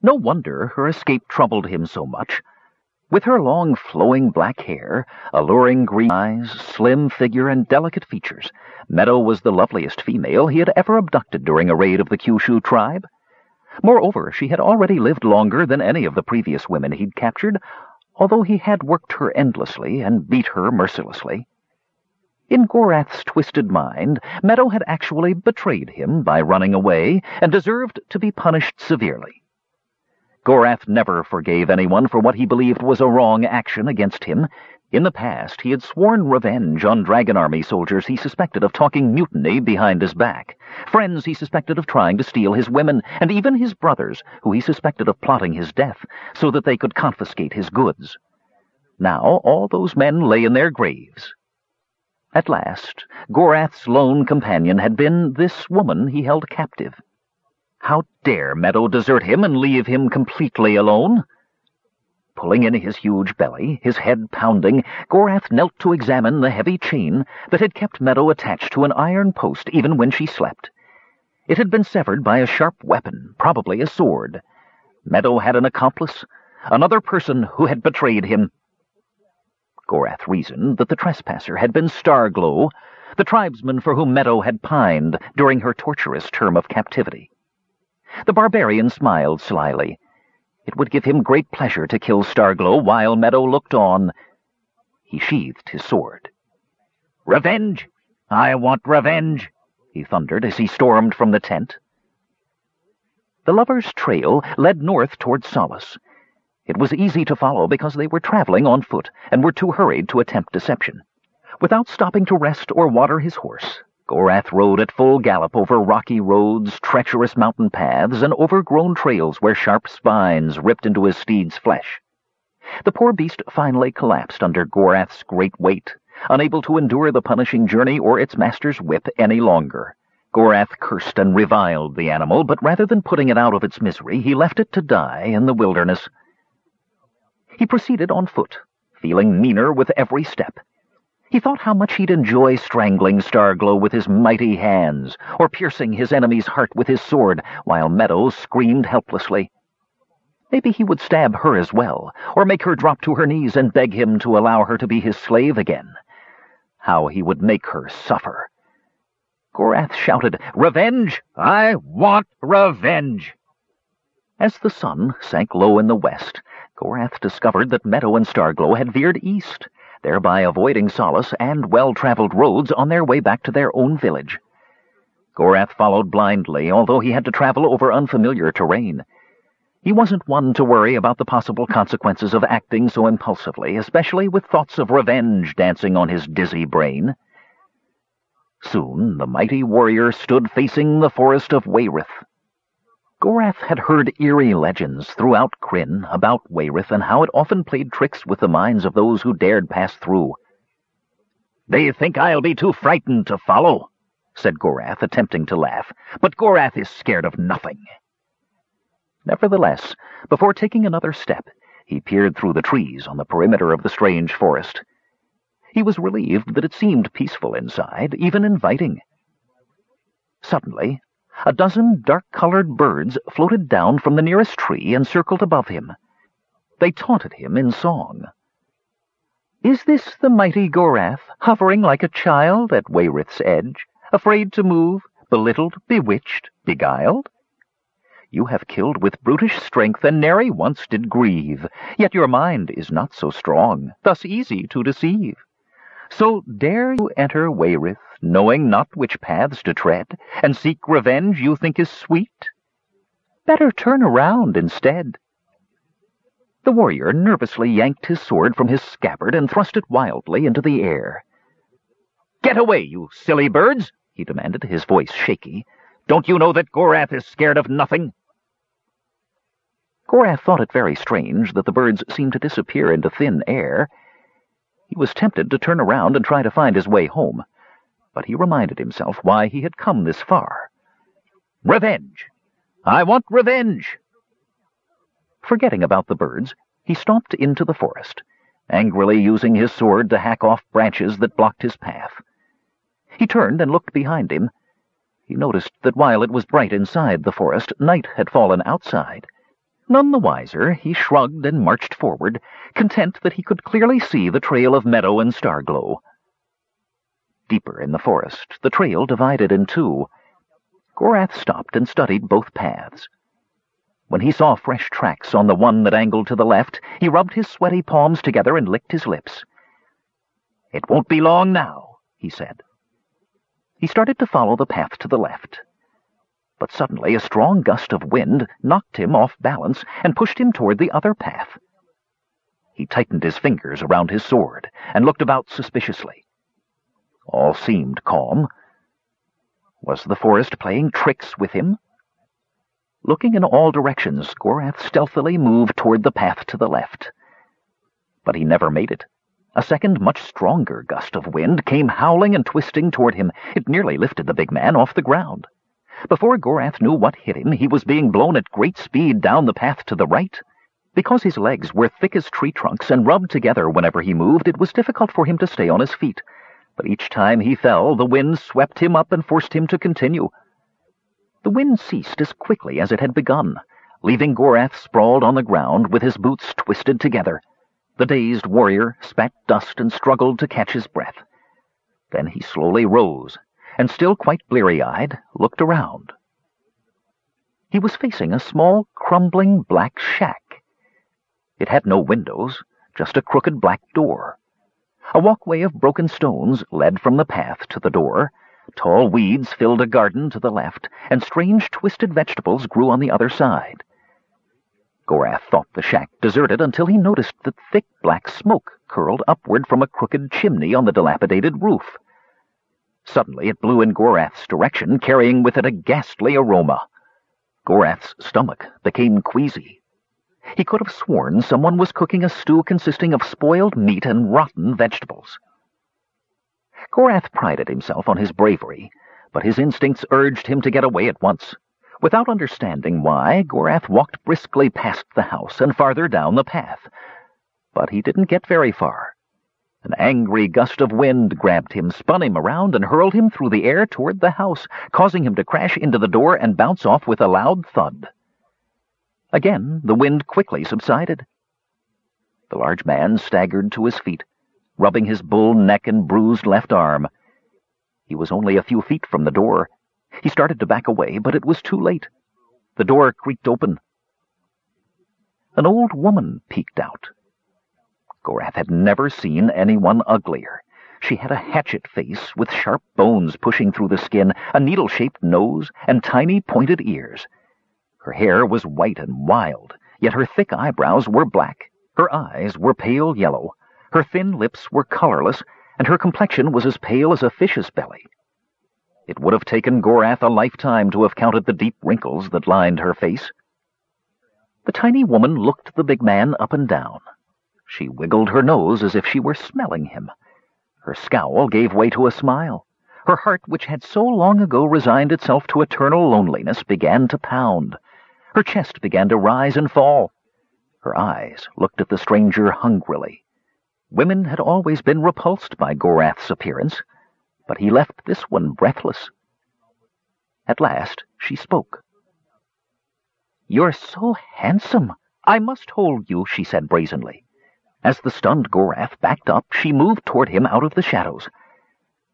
No wonder her escape troubled him so much. With her long, flowing black hair, alluring green eyes, slim figure, and delicate features, Meadow was the loveliest female he had ever abducted during a raid of the Que-shu tribe. Moreover, she had already lived longer than any of the previous women he'd captured, although he had worked her endlessly and beat her mercilessly. In Gorath's twisted mind, Meadow had actually betrayed him by running away and deserved to be punished severely. Gorath never forgave anyone for what he believed was a wrong action against him. In the past, he had sworn revenge on Dragon Army soldiers he suspected of talking mutiny behind his back, friends he suspected of trying to steal his women, and even his brothers, who he suspected of plotting his death so that they could confiscate his goods. Now all those men lay in their graves. At last, Gorath's lone companion had been this woman he held captive. How dare Meadow desert him and leave him completely alone? Pulling in his huge belly, his head pounding, Gorath knelt to examine the heavy chain that had kept Meadow attached to an iron post even when she slept. It had been severed by a sharp weapon, probably a sword. Meadow had an accomplice, another person who had betrayed him. Gorath reasoned that the trespasser had been Starglow, the tribesman for whom Meadow had pined during her torturous term of captivity. The barbarian smiled slyly. It would give him great pleasure to kill Starglow while Meadow looked on. He sheathed his sword. "Revenge! I want revenge!" he thundered as he stormed from the tent. The lovers' trail led north toward Solace. It was easy to follow because they were traveling on foot and were too hurried to attempt deception. Without stopping to rest or water his horse, Gorath rode at full gallop over rocky roads, treacherous mountain paths, and overgrown trails where sharp spines ripped into his steed's flesh. The poor beast finally collapsed under Gorath's great weight, unable to endure the punishing journey or its master's whip any longer. Gorath cursed and reviled the animal, but rather than putting it out of its misery, he left it to die in the wilderness. He proceeded on foot, feeling meaner with every step. He thought how much he'd enjoy strangling Starglow with his mighty hands, or piercing his enemy's heart with his sword, while Meadows screamed helplessly. Maybe he would stab her as well, or make her drop to her knees and beg him to allow her to be his slave again. How he would make her suffer. Gorath shouted, Revenge! I want revenge! As the sun sank low in the west, Gorath discovered that Meadow and Starglow had veered east, thereby avoiding Solace and well-traveled roads on their way back to their own village. Gorath followed blindly, although he had to travel over unfamiliar terrain. He wasn't one to worry about the possible consequences of acting so impulsively, especially with thoughts of revenge dancing on his dizzy brain. Soon the mighty warrior stood facing the forest of Wayreth. Gorath had heard eerie legends throughout Krynn about Wayreth and how it often played tricks with the minds of those who dared pass through. They think I'll be too frightened to follow, said Gorath, attempting to laugh, but Gorath is scared of nothing. Nevertheless, before taking another step, he peered through the trees on the perimeter of the strange forest. He was relieved that it seemed peaceful inside, even inviting. Suddenly, a dozen dark-colored birds floated down from the nearest tree and circled above him. They taunted him in song. Is this the mighty Gorath, hovering like a child at Wayreth's edge, afraid to move, belittled, bewitched, beguiled? You have killed with brutish strength, and nary once did grieve, yet your mind is not so strong, thus easy to deceive. So dare you enter Wayreth, knowing not which paths to tread, and seek revenge you think is sweet? Better turn around instead. The warrior nervously yanked his sword from his scabbard and thrust it wildly into the air. Get away, you silly birds, he demanded, his voice shaky. Don't you know that Gorath is scared of nothing? Gorath thought it very strange that the birds seemed to disappear into thin air. Was tempted to turn around and try to find his way home but he reminded himself why he had come this far. Revenge! I want revenge! Forgetting about the birds, he stomped into the forest, angrily using his sword to hack off branches that blocked his path. He turned and looked behind him. He noticed that while it was bright inside the forest, night had fallen outside. None the wiser, he shrugged and marched forward, content that he could clearly see the trail of meadow and star-glow. Deeper in the forest, the trail divided in two. Gorath stopped and studied both paths. When he saw fresh tracks on the one that angled to the left, he rubbed his sweaty palms together and licked his lips. It won't be long now, he said. He started to follow the path to the left but suddenly a strong gust of wind knocked him off balance and pushed him toward the other path. He tightened his fingers around his sword and looked about suspiciously. All seemed calm. Was the forest playing tricks with him? Looking in all directions, Gorath stealthily moved toward the path to the left. But he never made it. A second, much stronger gust of wind came howling and twisting toward him. It nearly lifted the big man off the ground. Before Gorath knew what hit him, he was being blown at great speed down the path to the right. Because his legs were thick as tree trunks and rubbed together whenever he moved, it was difficult for him to stay on his feet. But each time he fell, the wind swept him up and forced him to continue. The wind ceased as quickly as it had begun, leaving Gorath sprawled on the ground with his boots twisted together. The dazed warrior spat dust and struggled to catch his breath. Then he slowly rose and still quite bleary-eyed, looked around. He was facing a small, crumbling black shack. It had no windows, just a crooked black door. A walkway of broken stones led from the path to the door. Tall weeds filled a garden to the left, and strange twisted vegetables grew on the other side. Gorath thought the shack deserted until he noticed that thick black smoke curled upward from a crooked chimney on the dilapidated roof. Suddenly it blew in Gorath's direction, carrying with it a ghastly aroma. Gorath's stomach became queasy. He could have sworn someone was cooking a stew consisting of spoiled meat and rotten vegetables. Gorath prided himself on his bravery, but his instincts urged him to get away at once. Without understanding why, Gorath walked briskly past the house and farther down the path. But he didn't get very far. An angry gust of wind grabbed him, spun him around, and hurled him through the air toward the house, causing him to crash into the door and bounce off with a loud thud. Again, the wind quickly subsided. The large man staggered to his feet, rubbing his bull neck and bruised left arm. He was only a few feet from the door. He started to back away, but it was too late. The door creaked open. An old woman peeked out. Gorath had never seen anyone uglier. She had a hatchet face with sharp bones pushing through the skin, a needle-shaped nose, and tiny pointed ears. Her hair was white and wild, yet her thick eyebrows were black. Her eyes were pale yellow. Her thin lips were colorless, and her complexion was as pale as a fish's belly. It would have taken Gorath a lifetime to have counted the deep wrinkles that lined her face. The tiny woman looked the big man up and down. She wiggled her nose as if she were smelling him. Her scowl gave way to a smile. Her heart, which had so long ago resigned itself to eternal loneliness, began to pound. Her chest began to rise and fall. Her eyes looked at the stranger hungrily. Women had always been repulsed by Gorath's appearance, but he left this one breathless. At last she spoke. "'You're so handsome. I must hold you,' she said brazenly. As the stunned Gorath backed up, she moved toward him out of the shadows.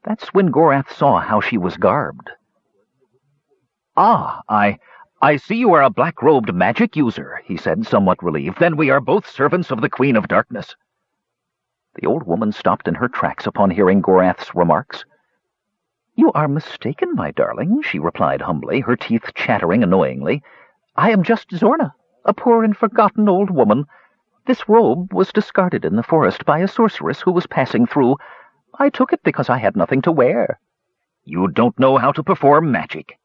That's when Gorath saw how she was garbed. Ah, I... I see you are a black-robed magic user, he said, somewhat relieved. Then we are both servants of the Queen of Darkness. The old woman stopped in her tracks upon hearing Gorath's remarks. You are mistaken, my darling, she replied humbly, her teeth chattering annoyingly. I am just Zorna, a poor and forgotten old woman, this robe was discarded in the forest by a sorceress who was passing through. I took it because I had nothing to wear. You don't know how to perform magic?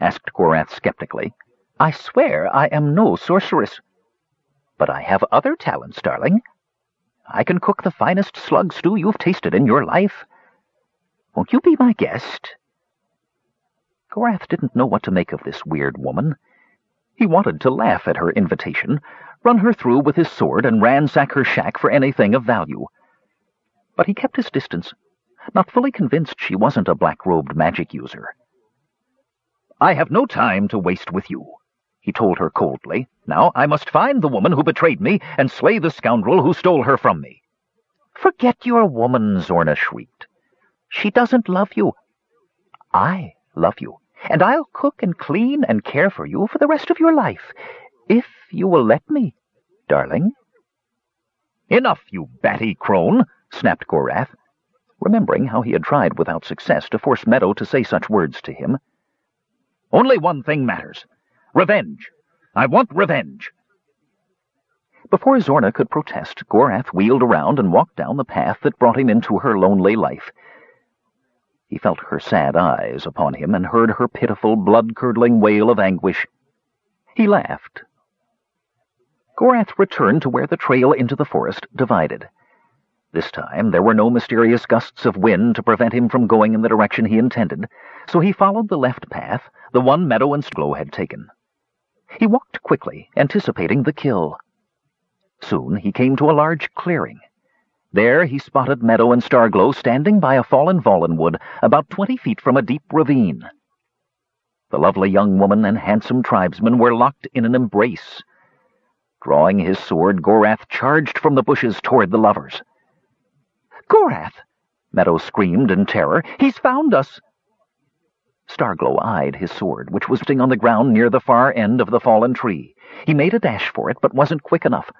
asked Gorath skeptically. I swear I am no sorceress. But I have other talents, darling. I can cook the finest slug stew you've tasted in your life. Won't you be my guest? Gorath didn't know what to make of this weird woman. He wanted to laugh at her invitation, run her through with his sword and ransack her shack for anything of value. But he kept his distance, not fully convinced she wasn't a black-robed magic user. I have no time to waste with you, he told her coldly. Now I must find the woman who betrayed me and slay the scoundrel who stole her from me. Forget your woman, Zorna shrieked. She doesn't love you. I love you, and I'll cook and clean and care for you for the rest of your life, if you will let me, darling. Enough, you batty crone, snapped Gorath, remembering how he had tried without success to force Meadow to say such words to him. Only one thing matters. Revenge. I want revenge. Before Zorna could protest, Gorath wheeled around and walked down the path that brought him into her lonely life. He felt her sad eyes upon him and heard her pitiful, blood-curdling wail of anguish. He laughed. Gorath returned to where the trail into the forest divided. This time there were no mysterious gusts of wind to prevent him from going in the direction he intended, so he followed the left path, the one Meadow and Starglow had taken. He walked quickly, anticipating the kill. Soon he came to a large clearing. There he spotted Meadow and Starglow standing by a fallen vallenwood about twenty feet from a deep ravine. The lovely young woman and handsome tribesman were locked in an embrace. Drawing his sword, Gorath charged from the bushes toward the lovers. Gorath! Meadow screamed in terror. He's found us! Starglow eyed his sword, which was sitting on the ground near the far end of the fallen tree. He made a dash for it, but wasn't quick enough.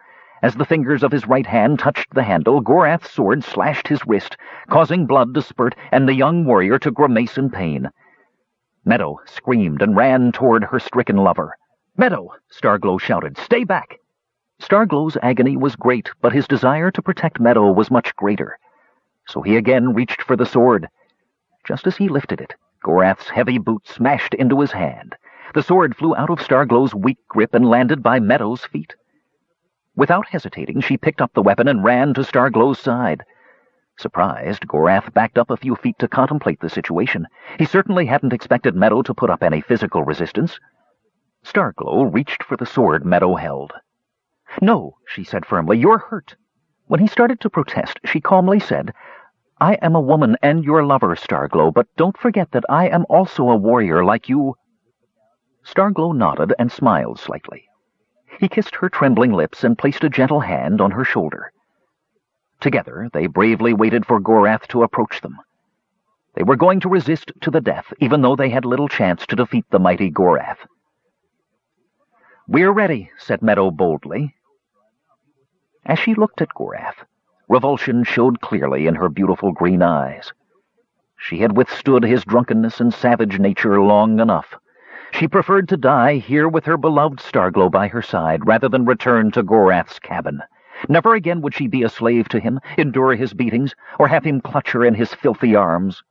As the fingers of his right hand touched the handle, Gorath's sword slashed his wrist, causing blood to spurt and the young warrior to grimace in pain. Meadow screamed and ran toward her stricken lover. Meadow, Starglow shouted, stay back! Starglow's agony was great, but his desire to protect Meadow was much greater. So he again reached for the sword. Just as he lifted it, Gorath's heavy boot smashed into his hand. The sword flew out of Starglow's weak grip and landed by Meadow's feet. Without hesitating, she picked up the weapon and ran to Starglow's side. Surprised, Gorath backed up a few feet to contemplate the situation. He certainly hadn't expected Meadow to put up any physical resistance. Starglow reached for the sword Meadow held. No, she said firmly, you're hurt. When he started to protest, she calmly said, I am a woman and your lover, Starglow, but don't forget that I am also a warrior like you. Starglow nodded and smiled slightly. He kissed her trembling lips and placed a gentle hand on her shoulder. Together, they bravely waited for Gorath to approach them. They were going to resist to the death, even though they had little chance to defeat the mighty Gorath. We're ready, said Meadow boldly. As she looked at Gorath, revulsion showed clearly in her beautiful green eyes. She had withstood his drunkenness and savage nature long enough. She preferred to die here with her beloved Starglow by her side rather than return to Gorath's cabin. Never again would she be a slave to him, endure his beatings, or have him clutch her in his filthy arms.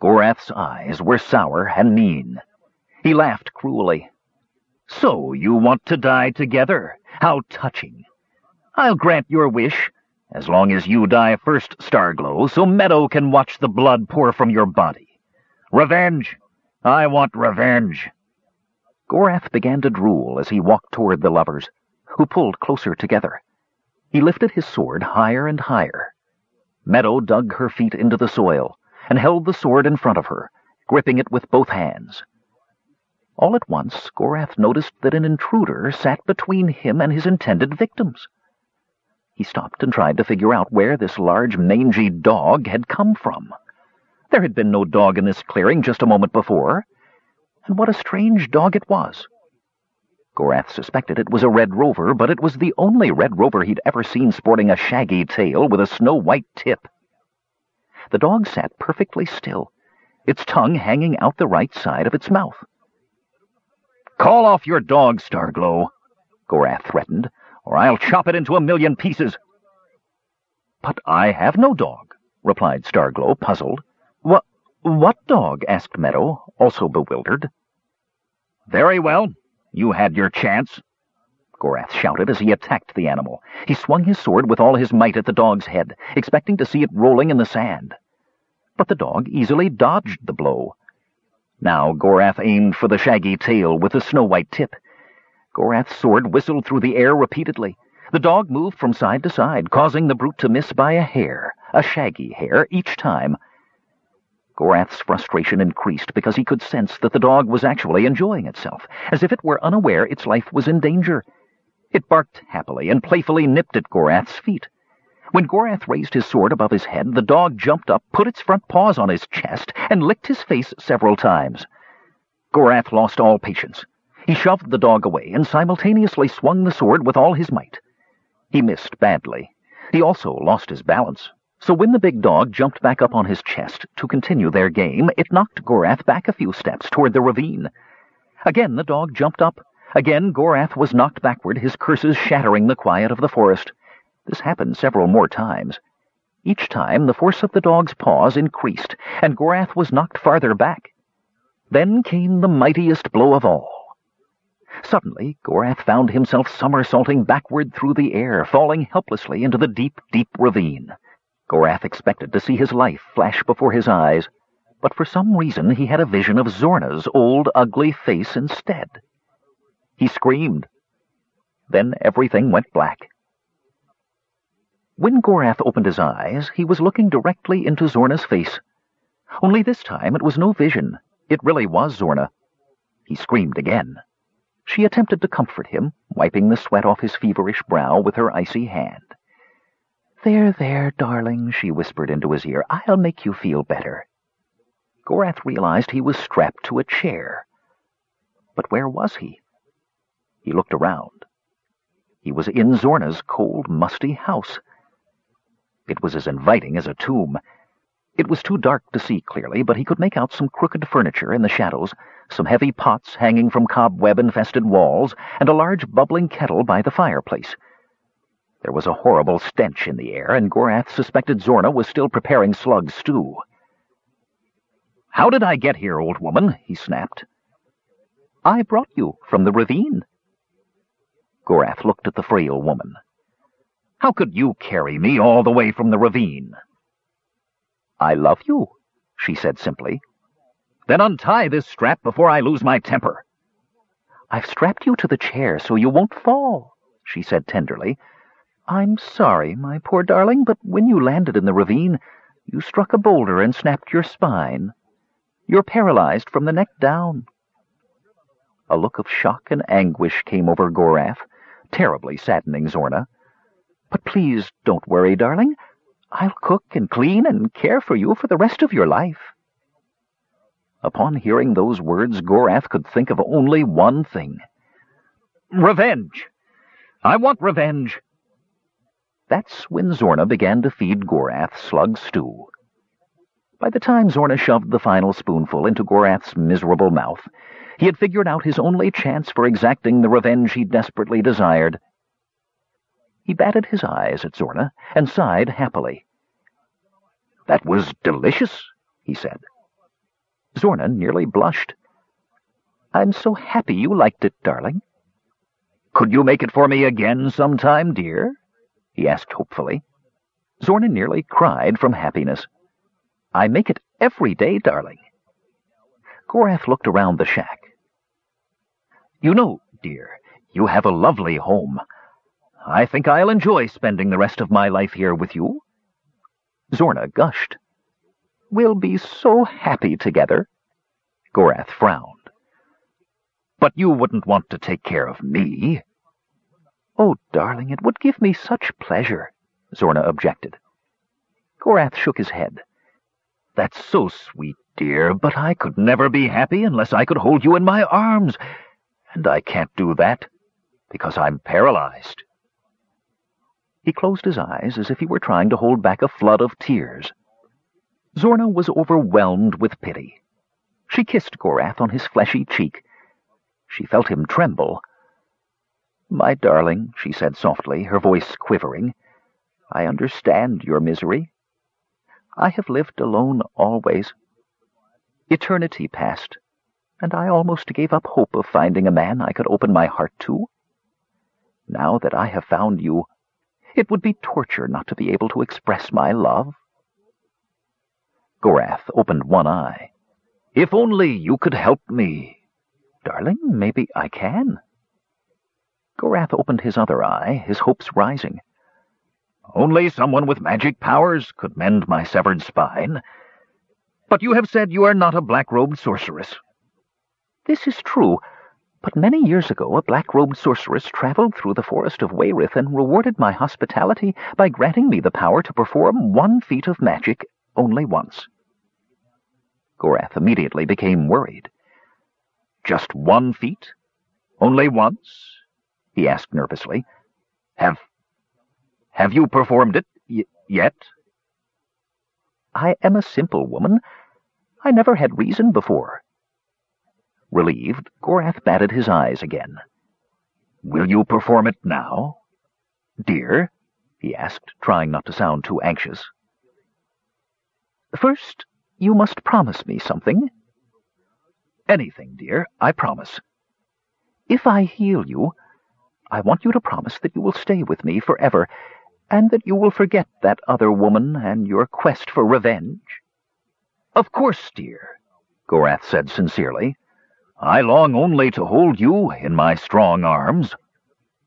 Gorath's eyes were sour and mean. He laughed cruelly. So you want to die together? How touching. I'll grant your wish, as long as you die first, Starglow, so Meadow can watch the blood pour from your body. Revenge! I want revenge. Gorath began to drool as he walked toward the lovers, who pulled closer together. He lifted his sword higher and higher. Meadow dug her feet into the soil and held the sword in front of her, gripping it with both hands. All at once, Gorath noticed that an intruder sat between him and his intended victims. He stopped and tried to figure out where this large, mangy dog had come from. There had been no dog in this clearing just a moment before. And what a strange dog it was. Gorath suspected it was a red rover, but it was the only red rover he'd ever seen sporting a shaggy tail with a snow-white tip. The dog sat perfectly still, its tongue hanging out the right side of its mouth. Call off your dog, Starglow, Gorath threatened, or I'll chop it into a million pieces. But I have no dog, replied Starglow, puzzled. What, what dog? asked Meadow, also bewildered. Very well. You had your chance, Gorath shouted as he attacked the animal. He swung his sword with all his might at the dog's head, expecting to see it rolling in the sand. But the dog easily dodged the blow. Now Gorath aimed for the shaggy tail with the snow-white tip. Gorath's sword whistled through the air repeatedly. The dog moved from side to side, causing the brute to miss by a hair, a shaggy hair, each time, Gorath's frustration increased because he could sense that the dog was actually enjoying itself, as if it were unaware its life was in danger. It barked happily and playfully nipped at Gorath's feet. When Gorath raised his sword above his head, the dog jumped up, put its front paws on his chest, and licked his face several times. Gorath lost all patience. He shoved the dog away and simultaneously swung the sword with all his might. He missed badly. He also lost his balance. So when the big dog jumped back up on his chest to continue their game, it knocked Gorath back a few steps toward the ravine. Again the dog jumped up. Again Gorath was knocked backward, his curses shattering the quiet of the forest. This happened several more times. Each time the force of the dog's paws increased, and Gorath was knocked farther back. Then came the mightiest blow of all. Suddenly, Gorath found himself somersaulting backward through the air, falling helplessly into the deep, deep ravine. Gorath expected to see his life flash before his eyes, but for some reason he had a vision of Zorna's old, ugly face instead. He screamed. Then everything went black. When Gorath opened his eyes, he was looking directly into Zorna's face. Only this time it was no vision. It really was Zorna. He screamed again. She attempted to comfort him, wiping the sweat off his feverish brow with her icy hand. There, there, darling, she whispered into his ear. I'll make you feel better. Gorath realized he was strapped to a chair. But where was he? He looked around. He was in Zorna's cold, musty house. It was as inviting as a tomb. It was too dark to see clearly, but he could make out some crooked furniture in the shadows, some heavy pots hanging from cobweb-infested walls, and a large bubbling kettle by the fireplace. There was a horrible stench in the air, and Gorath suspected Zorna was still preparing slug stew. "'How did I get here, old woman?' he snapped. "'I brought you from the ravine.' Gorath looked at the frail woman. "'How could you carry me all the way from the ravine?' "'I love you,' she said simply. "'Then untie this strap before I lose my temper.' "'I've strapped you to the chair so you won't fall,' she said tenderly. I'm sorry, my poor darling, but when you landed in the ravine, you struck a boulder and snapped your spine. You're paralyzed from the neck down. A look of shock and anguish came over Gorath, terribly saddening Zorna. But please don't worry, darling. I'll cook and clean and care for you for the rest of your life. Upon hearing those words, Gorath could think of only one thing. Revenge! I want revenge! That's when Zorna began to feed Gorath slug stew. By the time Zorna shoved the final spoonful into Gorath's miserable mouth, he had figured out his only chance for exacting the revenge he desperately desired. He batted his eyes at Zorna and sighed happily. That was delicious, he said. Zorna nearly blushed. I'm so happy you liked it, darling. Could you make it for me again sometime, dear? he asked hopefully. Zorna nearly cried from happiness. I make it every day, darling. Gorath looked around the shack. You know, dear, you have a lovely home. I think I'll enjoy spending the rest of my life here with you. Zorna gushed. We'll be so happy together. Gorath frowned. But you wouldn't want to take care of me. Oh, darling, it would give me such pleasure, Zorna objected. Gorath shook his head. That's so sweet, dear, but I could never be happy unless I could hold you in my arms, and I can't do that, because I'm paralyzed. He closed his eyes as if he were trying to hold back a flood of tears. Zorna was overwhelmed with pity. She kissed Gorath on his fleshy cheek. She felt him tremble, my darling, she said softly, her voice quivering, I understand your misery. I have lived alone always. Eternity passed, and I almost gave up hope of finding a man I could open my heart to. Now that I have found you, it would be torture not to be able to express my love. Gorath opened one eye. If only you could help me. Darling, maybe I can. Gorath opened his other eye, his hopes rising. Only someone with magic powers could mend my severed spine. But you have said you are not a black-robed sorceress. This is true, but many years ago a black-robed sorceress traveled through the forest of Wayreth and rewarded my hospitality by granting me the power to perform one feat of magic only once. Gorath immediately became worried. Just one feat? Only once? he asked nervously. Have... have you performed it yet? I am a simple woman. I never had reason before. Relieved, Gorath batted his eyes again. Will you perform it now? Dear? he asked, trying not to sound too anxious. First, you must promise me something. Anything, dear, I promise. If I heal you, I want you to promise that you will stay with me forever, and that you will forget that other woman and your quest for revenge. Of course, dear, Gorath said sincerely. I long only to hold you in my strong arms.